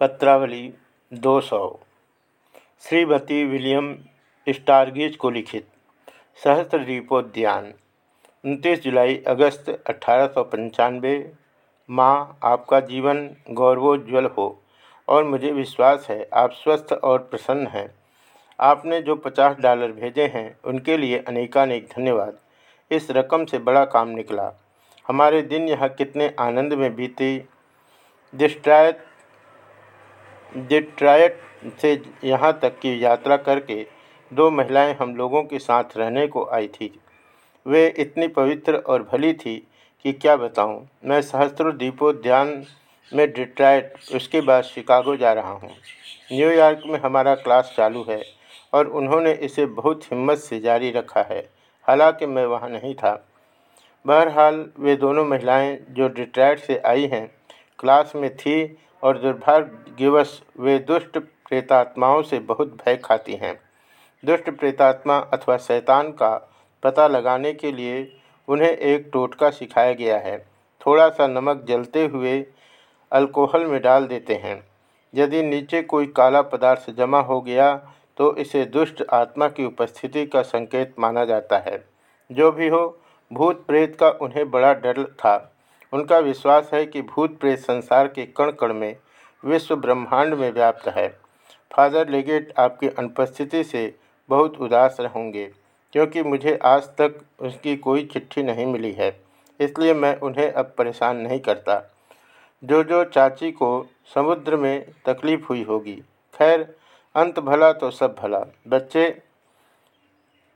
पत्रावली 200 Shrimati William स्टारगेज को लिखित। सहस्त्र दीपोद्यान उनतीस जुलाई अगस्त अठारह माँ, आपका जीवन गौरवोज्वल हो और मुझे विश्वास है, आप स्वस्थ और प्रसन्न हैं। आपने जो पचास डॉलर भेजे हैं, उनके लिए अनेकानेक धन्यवाद। इस रकम से बड़ा काम निकला। हमारे दिन यहाँ कितने आनंद में बीते। डिस्ट्रायत डिट्रायट से यहाँ तक की यात्रा करके दो महिलाएँ हम लोगों के साथ रहने को आई थी। वे इतनी पवित्र और भली थी कि क्या बताऊँ, मैं सहस्त्रों दीपोद्यान में डिट्रायट, उसके बाद शिकागो जा रहा हूँ। न्यूयॉर्क में हमारा क्लास चालू है और उन्होंने इसे बहुत हिम्मत से जारी रखा है। हालाँकि मैं वहाँ नहीं था। बहरहाल, वे दोनों महिलाएँ जो डिट्रायट से आई हैं, क्लास में थी और दुर्भाग्यवश वे दुष्ट प्रेतात्माओं से बहुत भय खाती हैं। दुष्ट प्रेतात्मा अथवा शैतान का पता लगाने के लिए उन्हें एक टोटका सिखाया गया है। थोड़ा सा नमक जलते हुए अल्कोहल में डाल देते हैं। यदि नीचे कोई काला पदार्थ जमा हो गया तो इसे दुष्ट आत्मा की उपस्थिति का संकेत माना जाता है। जो भी हो, भूत प्रेत का उन्हें बड़ा डर था। उनका विश्वास है कि भूत प्रेत संसार के कण कण में विश्व ब्रह्मांड में व्याप्त है। फादर लेगेट आपकी अनुपस्थिति से बहुत उदास होंगे, क्योंकि मुझे आज तक उसकी कोई चिट्ठी नहीं मिली है, इसलिए मैं उन्हें अब परेशान नहीं करता। जो जो चाची को समुद्र में तकलीफ़ हुई होगी। खैर, अंत भला तो सब भला। बच्चे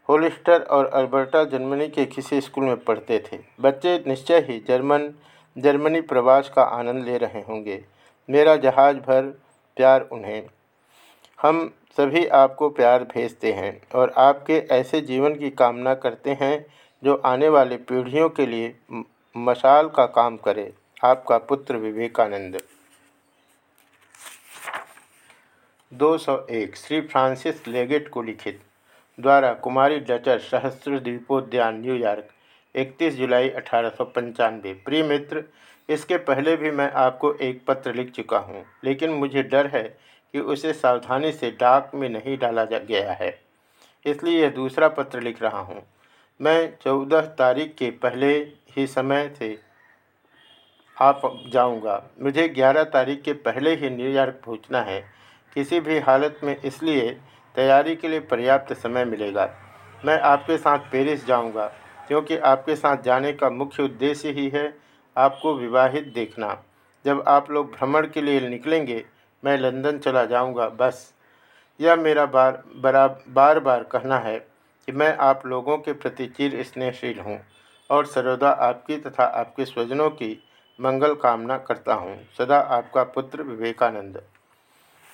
होलिस्टर और अल्बर्टा जर्मनी के किसी स्कूल में पढ़ते थे। बच्चे निश्चय ही जर्मन, जर्मनी प्रवास का आनंद ले रहे होंगे। मेरा जहाज़ भर प्यार उन्हें। हम सभी आपको प्यार भेजते हैं और आपके ऐसे जीवन की कामना करते हैं जो आने वाले पीढ़ियों के लिए मशाल का काम करे। आपका पुत्र विवेकानंद। 201 श्री फ्रांसिस लेगेट को लिखित। द्वारा कुमारी डचर सहस्त्र द्वीपोद्यान न्यूयॉर्क 31 जुलाई अठारह प्रिय मित्र, इसके पहले भी मैं आपको एक पत्र लिख चुका हूँ, लेकिन मुझे डर है कि उसे सावधानी से डाक में नहीं डाला गया है। इसलिए यह दूसरा पत्र लिख रहा हूँ। मैं चौदह तारीख के पहले ही समय से आप जाऊँगा। मुझे ग्यारह तारीख के पहले ही न्यूयॉर्क पहुँचना है। किसी भी हालत में इसलिए तैयारी के लिए पर्याप्त समय मिलेगा। मैं आपके साथ पेरिस जाऊँगा, क्योंकि आपके साथ जाने का मुख्य उद्देश्य ही है आपको विवाहित देखना। जब आप लोग भ्रमण के लिए निकलेंगे, मैं लंदन चला जाऊँगा, बस। यह मेरा बार बरा बार बार कहना है कि मैं आप लोगों के प्रति चिर स्नेहशील हूँ और सर्वदा आपकी तथा आपके स्वजनों की मंगल कामना करता हूँ। सदा आपका पुत्र Vivekananda.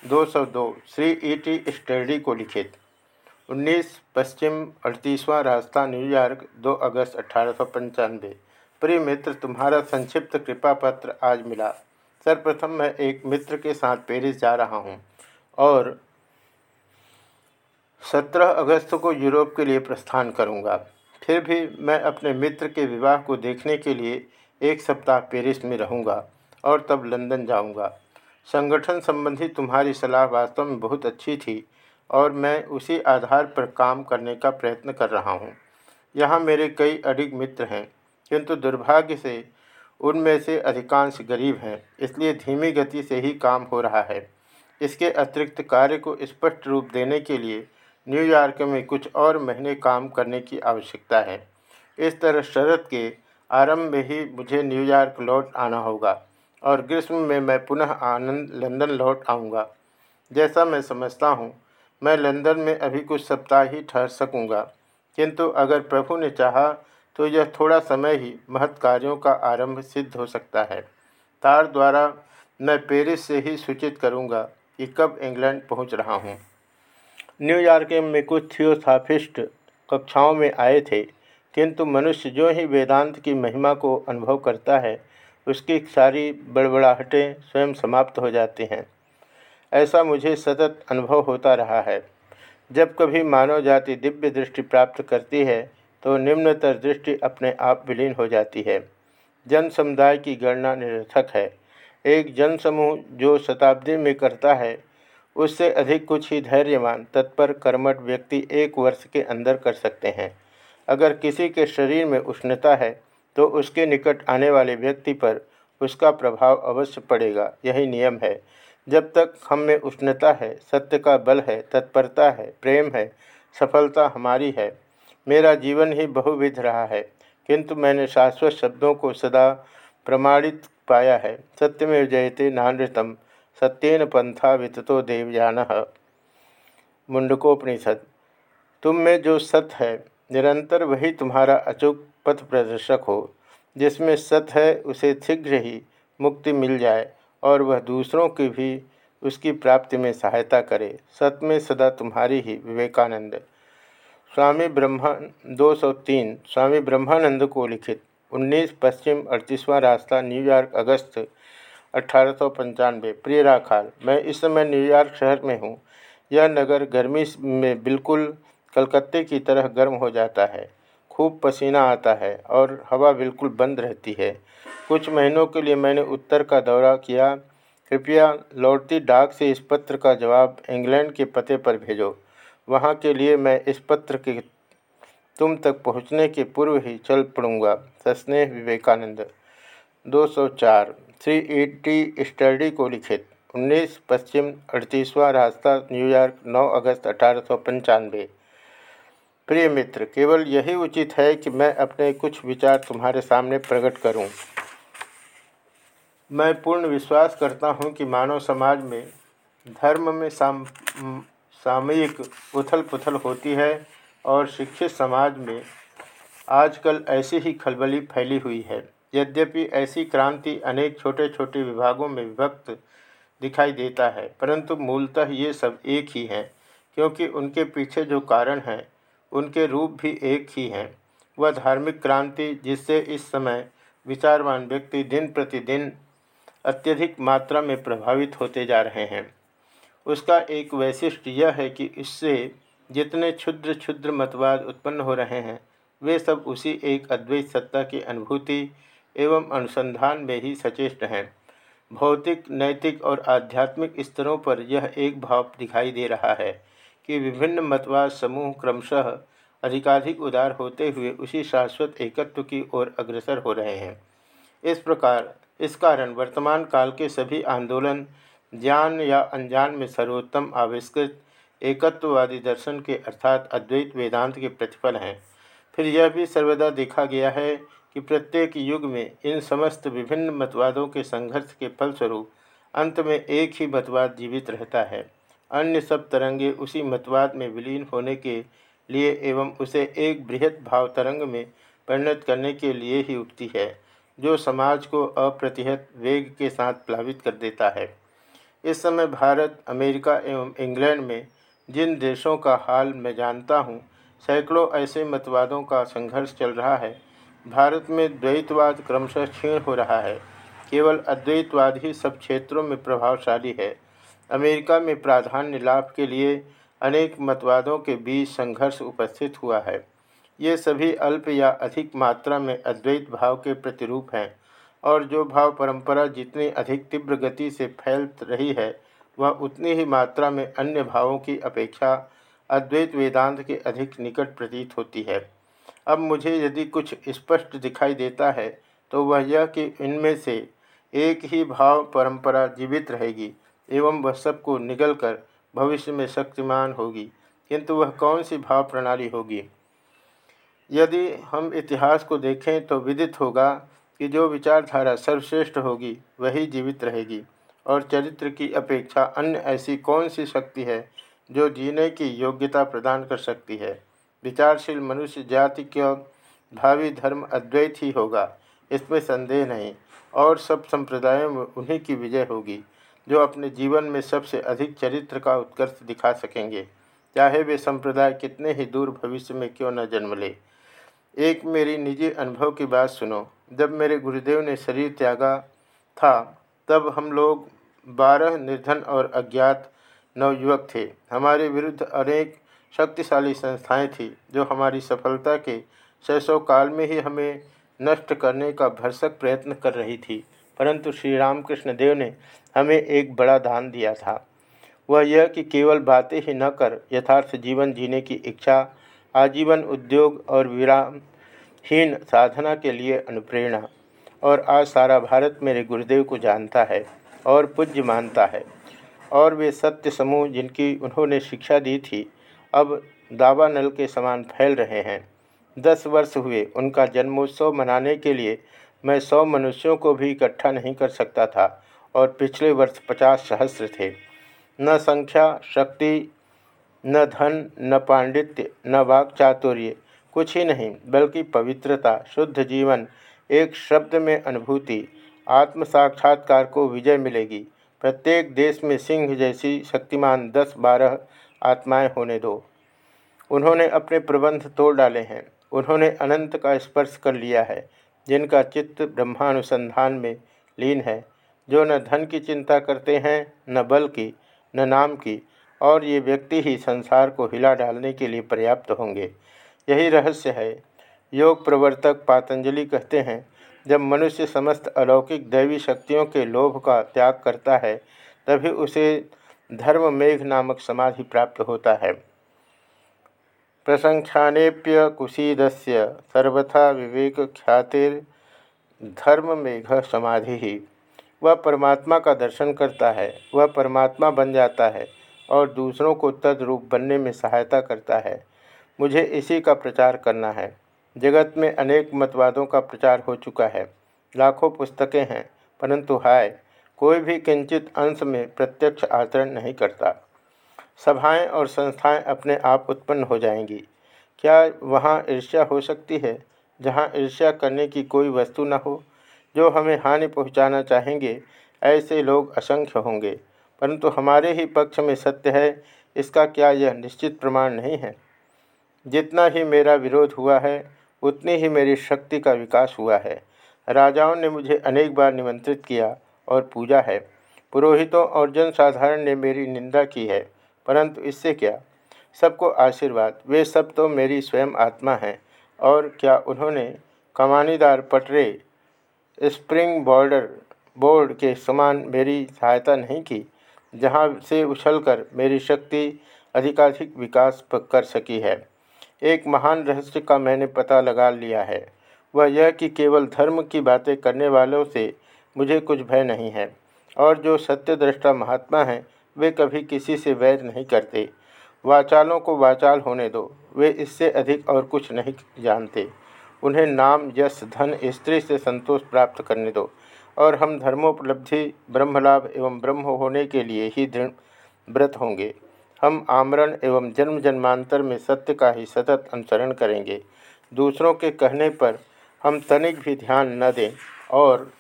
202 Shri E T Sturdy को लिखित। 19 पश्चिम अड़तीसवां रास्ता न्यूयॉर्क 2 अगस्त अठारह प्रिय मित्र, तुम्हारा संक्षिप्त कृपा पत्र आज मिला। सर्वप्रथम मैं एक मित्र के साथ पेरिस जा रहा हूँ और 17 अगस्त को यूरोप के लिए प्रस्थान करूँगा। फिर भी मैं अपने मित्र के विवाह को देखने के लिए एक सप्ताह पेरिस में रहूँगा और तब लंदन जाऊँगा। संगठन संबंधी तुम्हारी सलाह वास्तव में बहुत अच्छी थी और मैं उसी आधार पर काम करने का प्रयत्न कर रहा हूँ। यहाँ मेरे कई अडिग मित्र हैं, किंतु दुर्भाग्य से उनमें से अधिकांश गरीब हैं, इसलिए धीमी गति से ही काम हो रहा है। इसके अतिरिक्त कार्य को स्पष्ट रूप देने के लिए न्यूयॉर्क में कुछ और महीने काम करने की आवश्यकता है। इस तरह शरद के आरंभ में ही मुझे न्यूयॉर्क लौट आना होगा। और ग्रीष्म में मैं पुनः आनंद, लंदन लौट आऊँगा। जैसा मैं समझता हूँ, मैं लंदन में अभी कुछ सप्ताह ही ठहर सकूँगा। किंतु अगर प्रभु ने चाहा तो यह थोड़ा समय ही महत् कार्यों का आरंभ सिद्ध हो सकता है। तार द्वारा मैं पेरिस से ही सूचित करूँगा कि कब इंग्लैंड पहुँच रहा हूँ। न्यूयॉर्क में कुछ थियोसाफिस्ट कक्षाओं में आए थे, किंतु मनुष्य जो ही वेदांत की महिमा को अनुभव करता है उसकी सारी बड़बड़ाहटें स्वयं समाप्त हो जाती हैं। ऐसा मुझे सतत अनुभव होता रहा है। जब कभी मानव जाति दिव्य दृष्टि प्राप्त करती है तो निम्नतर दृष्टि अपने आप विलीन हो जाती है। जन समुदाय की गणना निरर्थक है। एक जन समूह जो शताब्दी में करता है, उससे अधिक कुछ ही धैर्यवान, तत्पर, कर्मठ व्यक्ति एक वर्ष के अंदर कर सकते हैं। अगर किसी के शरीर में उष्णता है तो उसके निकट आने वाले व्यक्ति पर उसका प्रभाव अवश्य पड़ेगा। यही नियम है। जब तक हम में उष्णता है, सत्य का बल है, तत्परता है, प्रेम है, सफलता हमारी है, मेरा जीवन ही बहुविध रहा है। किंतु मैंने शाश्वत शब्दों को सदा प्रमाणित पाया है। सत्य में जयते नानृतम सत्यन पंथा विततो देवयान। मुंडकोपनिषद। तुम में जो सत्य है, निरंतर वही तुम्हारा अचूक पथ प्रदर्शक हो, जिसमें सत्य है, उसे शीघ्र ही मुक्ति मिल जाए और वह दूसरों की भी उसकी प्राप्ति में सहायता करे। सत्य में सदा तुम्हारी ही विवेकानंद। स्वामी ब्रह्मा 203 स्वामी ब्रह्मानंद को लिखित 19 पश्चिम, अड़तीसवां रास्ता न्यूयॉर्क अगस्त, अठारह प्रिय राखाल, मैं इस समय न्यूयॉर्क शहर में हूँ। यह नगर गर्मी में बिल्कुल कलकत्ते की तरह गर्म हो जाता है। खूब पसीना आता है और हवा बिल्कुल बंद रहती है। कुछ महीनों के लिए मैंने उत्तर का दौरा किया। कृपया लौटती डाक से इस पत्र का जवाब इंग्लैंड के पते पर भेजो। वहाँ के लिए मैं इस पत्र के तुम तक पहुँचने के पूर्व ही चल पड़ूँगा। सस्नेह Vivekananda. 204 Shri E T Sturdy को लिखित। 19 पश्चिम अड़तीसवां रास्ता, न्यूयॉर्क 9 अगस्त अठारह सौ पंचानवे। प्रिय मित्र, केवल यही उचित है कि मैं अपने कुछ विचार तुम्हारे सामने प्रकट करूँ। मैं पूर्ण विश्वास करता हूँ कि मानव समाज में धर्म में साम, सामयिक उथल पुथल होती है और शिक्षित समाज में आजकल ऐसी ही खलबली फैली हुई है यद्यपि ऐसी क्रांति अनेक छोटे छोटे विभागों में विभक्त दिखाई देता है, परंतु मूलतः ये सब एक ही हैं, क्योंकि उनके पीछे जो कारण है उनके रूप भी एक ही हैं। वह धार्मिक क्रांति जिससे इस समय विचारवान व्यक्ति दिन प्रतिदिन अत्यधिक मात्रा में प्रभावित होते जा रहे हैं। उसका एक वैशिष्ट यह है कि इससे जितने क्षुद्र क्षुद्र मतवाद उत्पन्न हो रहे हैं, वे सब उसी एक अद्वैत सत्ता की अनुभूति एवं अनुसंधान में ही सचेष्ट हैं। भौतिक, नैतिक और आध्यात्मिक स्तरों पर यह एक भाव दिखाई दे रहा है। कि विभिन्न मतवाद समूह क्रमशः अधिकाधिक उदार होते हुए उसी शाश्वत एकत्व की ओर अग्रसर हो रहे हैं। इस प्रकार, इस कारण वर्तमान काल के सभी आंदोलन, ज्ञान या अनजान में सर्वोत्तम आविष्कृत एकत्ववादी दर्शन के अर्थात अद्वैत वेदांत के प्रतिफल हैं। फिर यह भी सर्वदा देखा गया है कि प्रत्येक युग में इन समस्त विभिन्न मतवादों के संघर्ष के फलस्वरूप अंत में एक ही मतवाद जीवित रहता है। अन्य सब तरंगे उसी मतवाद में विलीन होने के लिए एवं उसे एक बृहद भाव तरंग में परिणत करने के लिए ही उठती है, जो समाज को अप्रतिहत वेग के साथ प्लावित कर देता है। इस समय भारत, अमेरिका एवं इंग्लैंड में जिन देशों का हाल मैं जानता हूँ, सैकड़ों ऐसे मतवादों का संघर्ष चल रहा है। भारत में द्वैतवाद क्रमशः क्षीण हो रहा है। केवल अद्वैतवाद ही सब क्षेत्रों में प्रभावशाली है। अमेरिका में प्राधान्य लाभ के लिए अनेक मतवादों के बीच संघर्ष उपस्थित हुआ है। ये सभी अल्प या अधिक मात्रा में अद्वैत भाव के प्रतिरूप हैं और जो भाव परंपरा जितनी अधिक तीव्र गति से फैल रही है, वह उतनी ही मात्रा में अन्य भावों की अपेक्षा अद्वैत वेदांत के अधिक निकट प्रतीत होती है। अब मुझे यदि कुछ स्पष्ट दिखाई देता है तो वह यह कि इनमें से एक ही भाव परंपरा जीवित रहेगी एवं वह सबको निगल कर भविष्य में शक्तिमान होगी। किंतु वह कौन सी भाव प्रणाली होगी? यदि हम इतिहास को देखें तो विदित होगा कि जो विचारधारा सर्वश्रेष्ठ होगी, वही जीवित रहेगी। और चरित्र की अपेक्षा अन्य ऐसी कौन सी शक्ति है जो जीने की योग्यता प्रदान कर सकती है? विचारशील मनुष्य जाति का भावी धर्म अद्वैत ही होगा, इसमें संदेह नहीं। और सब संप्रदायों में उन्हीं की विजय होगी। जो अपने जीवन में सबसे अधिक चरित्र का उत्कर्ष दिखा सकेंगे। चाहे वे संप्रदाय कितने ही दूर भविष्य में क्यों न जन्म ले। एक मेरी निजी अनुभव की बात सुनो। जब मेरे गुरुदेव ने शरीर त्यागा था, तब हम लोग बारह निर्धन और अज्ञात नवयुवक थे। हमारे विरुद्ध अनेक शक्तिशाली संस्थाएँ थीं, जो हमारी सफलता के शैशव काल में ही हमें नष्ट करने का भरसक प्रयत्न कर रही थी। परंतु श्री रामकृष्ण देव ने हमें एक बड़ा दान दिया था। वह यह कि केवल बातें ही न कर, यथार्थ जीवन जीने की इच्छा, आजीवन उद्योग और विरामहीन साधना के लिए अनुप्रेरणा, और आज सारा भारत मेरे गुरुदेव को जानता है और पूज्य मानता है। और वे सत्य समूह जिनकी उन्होंने शिक्षा दी थी, अब दावा नल के समान फैल रहे हैं। दस वर्ष हुए उनका जन्मोत्सव मनाने के लिए मैं सौ मनुष्यों को भी इकट्ठा नहीं कर सकता था और पिछले वर्ष पचास सहस्त्र थे। न संख्या, शक्ति, न धन, न पांडित्य, न वाक चातुर्य, कुछ ही नहीं, बल्कि पवित्रता, शुद्ध जीवन, एक शब्द में अनुभूति, आत्म साक्षात्कार को विजय मिलेगी। प्रत्येक देश में सिंह जैसी शक्तिमान दस बारह आत्माएँ होने दो। उन्होंने अपने प्रबंध तोड़ डाले हैं। उन्होंने अनंत का स्पर्श कर लिया है। जिनका चित्त ब्रह्मानुसंधान में लीन है, जो न धन की चिंता करते हैं, न बल की, न नाम की, और ये व्यक्ति ही संसार को हिला डालने के लिए पर्याप्त होंगे। यही रहस्य है। योग प्रवर्तक पातंजलि कहते हैं, जब मनुष्य समस्त अलौकिक दैवी शक्तियों के लोभ का त्याग करता है, तभी उसे धर्म मेघ नामक समाधि प्राप्त होता है। प्रसंख्यानेप्य कुशीद से सर्वथा विवेक ख्यातिर धर्म मेघ समाधि ही वह परमात्मा का दर्शन करता है, वह परमात्मा बन जाता है और दूसरों को तद्रूप बनने में सहायता करता है। मुझे इसी का प्रचार करना है। जगत में अनेक मतवादों का प्रचार हो चुका है। लाखों पुस्तकें हैं, परंतु हाय, कोई भी किंचित अंश में प्रत्यक्ष आचरण नहीं करता। सभाएँ और संस्थाएँ अपने आप उत्पन्न हो जाएँगी। क्या वहाँ ईर्ष्या हो सकती है, जहाँ ईर्ष्या करने की कोई वस्तु न हो? जो हमें हानि पहुँचाना चाहेंगे, ऐसे लोग असंख्य होंगे। परंतु हमारे ही पक्ष में सत्य है, इसका क्या यह निश्चित प्रमाण नहीं है? जितना ही मेरा विरोध हुआ है, उतनी ही मेरी शक्ति का विकास हुआ है। राजाओं ने मुझे अनेक बार निमंत्रित किया और पूजा है। पुरोहितों और जनसाधारण ने मेरी निंदा की है। परंतु इससे क्या? सबको आशीर्वाद। वे सब तो मेरी स्वयं आत्मा हैं, और क्या उन्होंने कमानीदार पटरे, स्प्रिंग बॉर्डर बोर्ड के समान मेरी सहायता नहीं की, जहाँ से उछलकर मेरी शक्ति अधिकाधिक विकास कर सकी है। एक महान रहस्य का मैंने पता लगा लिया है। वह यह कि केवल धर्म की बातें करने वालों से मुझे कुछ भय नहीं है, और जो सत्य दृष्टा महात्मा हैं वे कभी किसी से वैर नहीं करते। वाचालों को वाचाल होने दो। वे इससे अधिक और कुछ नहीं जानते। उन्हें नाम, यश, धन, स्त्री से संतोष प्राप्त करने दो। और हम धर्मोपलब्धि, ब्रह्मलाभ एवं ब्रह्म होने के लिए ही दृढ़ व्रत होंगे। हम आमरण एवं जन्म जन्मांतर में सत्य का ही सतत अनुसरण करेंगे। दूसरों के कहने पर हम तनिक भी ध्यान न दें और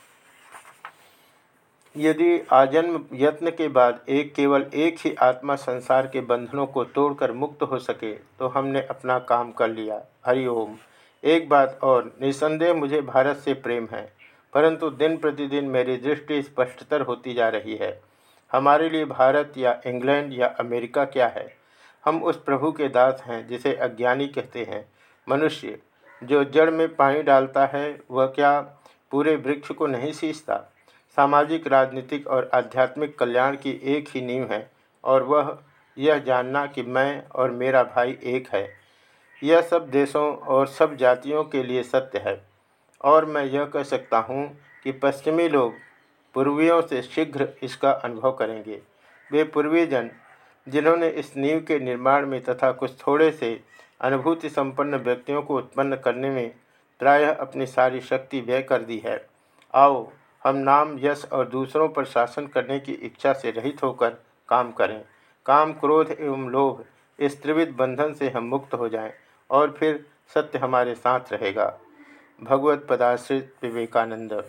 यदि आजन्म यत्न के बाद एक केवल एक ही आत्मा संसार के बंधनों को तोड़कर मुक्त हो सके तो हमने अपना काम कर लिया। हरिओम एक बात और, निसंदेह मुझे भारत से प्रेम है, परंतु दिन प्रतिदिन मेरी दृष्टि स्पष्टतर होती जा रही है। हमारे लिए भारत या इंग्लैंड या अमेरिका क्या है? हम उस प्रभु के दास हैं जिसे अज्ञानी कहते हैं। मनुष्य, जो जड़ में पानी डालता है, वह क्या पूरे वृक्ष को नहीं सींचता? सामाजिक, राजनीतिक और आध्यात्मिक कल्याण की एक ही नींव है और वह यह जानना कि मैं और मेरा भाई एक है। यह सब देशों और सब जातियों के लिए सत्य है और मैं यह कह सकता हूँ कि पश्चिमी लोग पूर्वियों से शीघ्र इसका अनुभव करेंगे। वे पूर्वी जन जिन्होंने इस नींव के निर्माण में तथा कुछ थोड़े से अनुभूति संपन्न व्यक्तियों को उत्पन्न करने में प्रायः अपनी सारी शक्ति व्यय कर दी है। आओ हम नाम, यश और दूसरों पर शासन करने की इच्छा से रहित होकर काम करें। काम क्रोध एवं लोभ इस त्रिविध बंधन से हम मुक्त हो जाएँ और फिर सत्य हमारे साथ रहेगा। भगवत पदाश्रित विवेकानंद।